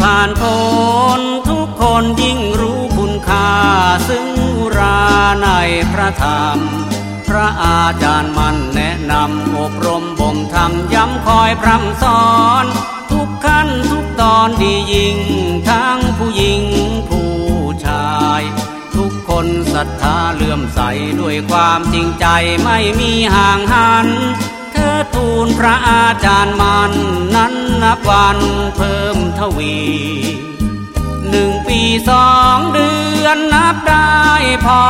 ผ่านพ้นทุกคนยิ่งรู้คุณค่า ซึ่งราในพระธรรม พระอาจารย์มันแนะนำอบรมบ่มธรรมย้ำคอยพร่ำสอน ทุกขั้นทุกตอนดียิ่ง ทั้งผู้หญิงผู้ชาย ทุกคนศรัทธาเลื่อมใสด้วยความจริงใจไม่มีห่างหัน อทูลพระอาจารย์มัน นั้นนับวันเพิ่มทวี หนึ่งปีสองเดือนนับได้พอ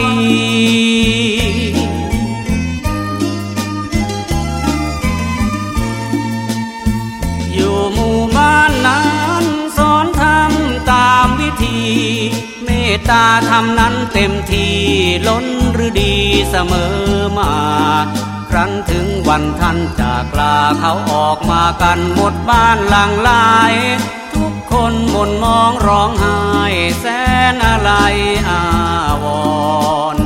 ดี อยู่หมู่บ้านนั้นสอนทำตามวิธี เมตตาทำนั้นเต็มที่ล้นหรือดีเสมอมา ครั้นถึงวันท่านจากลาเขาออกมากันหมดบ้านหลังลาย ทุกคนหม่นมองร้องไห้แสนอะไรอาวร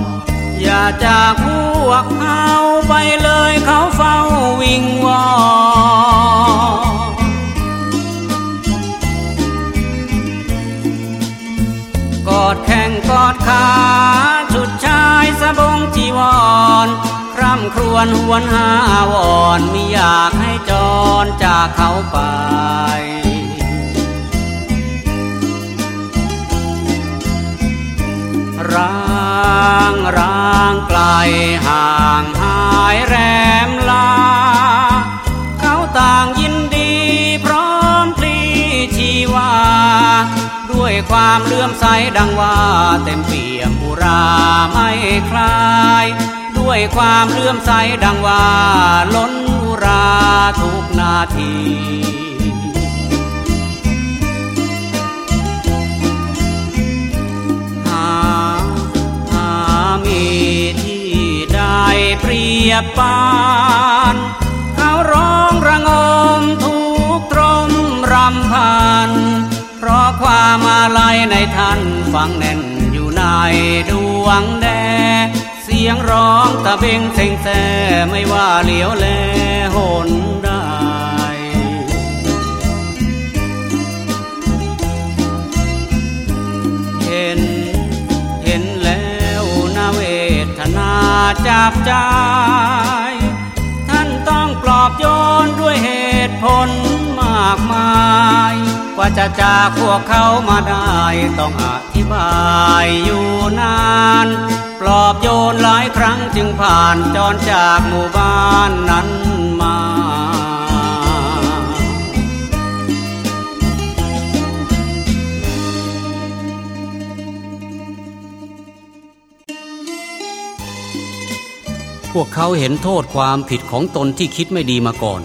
อย่าจากพวกเขาไปเลยเขาเฝ้าวิงวอนกอดแข้งกอดขาชุดชายสะบงจีวร คร่ำครวญหวนหาวอนมิอยากให้จรจากเขาไป ร้างร้างไกลห่างหายแรมลา เขาต่างยินดีพร้อมพลีชีวา ด้วยความเลื่อมใสดังว่าเต็มเปี่ยมอุราไม่คลาย ด้วยความเลื่อมใสดังว่าล้นอุราทุกนาทีหาหามีที่ได้เปรียบปานเขาร้องระงมทุกตรมรำพัน เพราะความอาลัยในท่านฟังแน่นอยู่ในดวงแดเสี ยงร้องตะเบงเซ็งแซ่ไม่ว่าเหลียวแลหนได้เห็นเห็นแล้วนาเวทนาจับใจ ท่านต้องปลอบโยนด้วยเหตุผลมากมายกว่าจะจากพวกเขามาได้ต้องอธิบายอยู่นาน ปลอบโยนหลายครั้งจึงผ่านจรจากหมู่บ้านนั้นมา พวกเขาเห็นโทษความผิดของตนที่คิดไม่ดีมาก่อน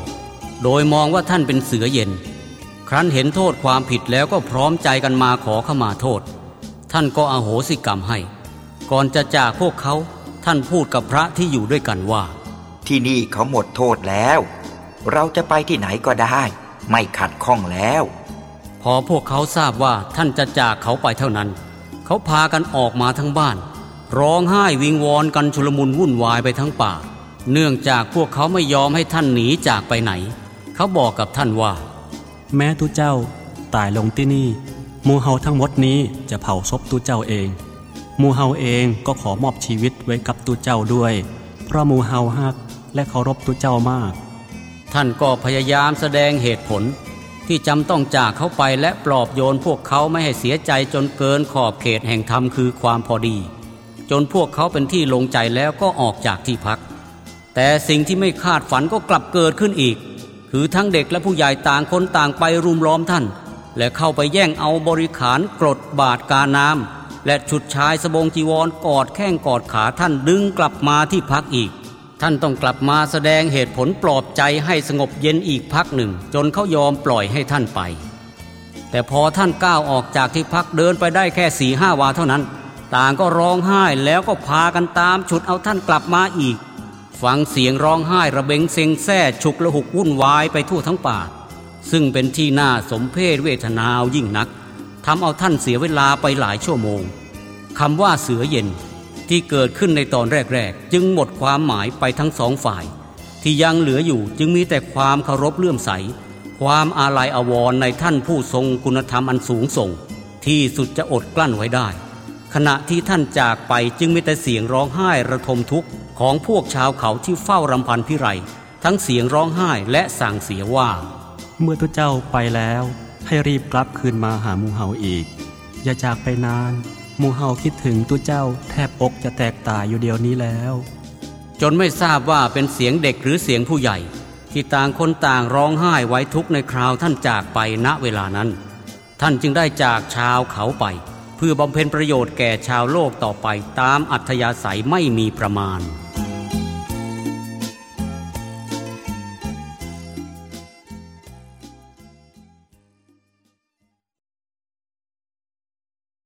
โดยมองว่าท่านเป็นเสือเย็น ครั้นเห็นโทษความผิดแล้วก็พร้อมใจกันมาขอขมาโทษ ท่านก็อโหสิกรรมให้ ก่อนจะจากพวกเขาท่านพูดกับพระที่อยู่ด้วยกันว่า ที่นี่เขาหมดโทษแล้ว เราจะไปที่ไหนก็ได้ ไม่ขัดข้องแล้ว พอพวกเขาทราบว่าท่านจะจากเขาไปเท่านั้น เขาพากันออกมาทั้งบ้าน ร้องไห้วิงวอนกันชุลมุนวุ่นวายไปทั้งป่า เนื่องจากพวกเขาไม่ยอมให้ท่านหนีจากไปไหน เขาบอกกับท่านว่า แม้ตุเจ้าตายลงที่นี่หมูเฮาทั้งหมดนี้จะเผาศพตุเจ้าเองห มูเฮาเองก็ขอมอบชีวิตไว้กับตุเจ้าด้วย เพราะมูเฮาฮักและเคารพตุเจ้ามาก ท่านก็พยายามแสดงเหตุผล ที่จำต้องจากเขาไปและปลอบโยนพวกเขาไม่ให้เสียใจจนเกินขอบเขตแห่งธรรมคือความพอดี จนพวกเขาเป็นที่ลงใจแล้วก็ออกจากที่พัก แต่สิ่งที่ไม่คาดฝันก็กลับเกิดขึ้นอีก คือทั้งเด็กและผู้ใหญ่ต่างคนต่างไปรุมล้อมท่าน และเข้าไปแย่งเอาบริขารกรดบาดกาน้ำและฉุดชายสบงจีวรกอดแข้งกอดขาท่านดึงกลับมาที่พักอีก ท่านต้องกลับมาแสดงเหตุผลปลอบใจให้สงบเย็นอีกพักหนึ่ง จนเขายอมปล่อยให้ท่านไป แต่พอท่านก้าวออกจากที่พักเดินไปได้แค่สี่ห้าวาเท่านั้น ต่างก็ร้องไห้แล้วก็พากันตามฉุดเอาท่านกลับมาอีก ฟังเสียงร้องไห้ระเบงเซ็งแซ่ฉุกละหุกวุ่นวายไปทั่วทั้งป่า ซึ่งเป็นที่น่าสมเพศเวทนาวยิ่งนักทำเอาท่านเสียเวลาไปหลายชั่วโมงคำว่าเสือเย็นที่เกิดขึ้นในตอนแรกๆ จึงหมดความหมายไปทั้งสองฝ่าย ที่ยังเหลืออยู่จึงมีแต่ความเคารพเลื่อมใส ความอาลัยอาวรณ์ในท่านผู้ทรงคุณธรรมอันสูงส่ง ที่สุดจะอดกลั้นไว้ได้ ขณะที่ท่านจากไปจึงมีแต่เสียงร้องไห้ระทมทุกข์ของพวกชาวเขาที่เฝ้ารำพันพิไรทั้งเสียงร้องไห้และสั่งเสียว่า เมื่อตัวเจ้าไปแล้ว ให้รีบกลับคืนมาหาหมูเฮาอีก อย่าจากไปนานหมูเฮาคิดถึงตัวเจ้าแทบอกจะแตกตายอยู่เดียวนี้แล้ว จนไม่ทราบว่าเป็นเสียงเด็กหรือเสียงผู้ใหญ่ ที่ต่างคนต่างร้องไห้ไว้ทุกข์ในคราวท่านจากไปณเวลานั้น ท่านจึงได้จากชาวเขาไป เพื่อบำเพ็ญประโยชน์แก่ชาวโลกต่อไปตามอัธยาศัยไม่มีประมาณ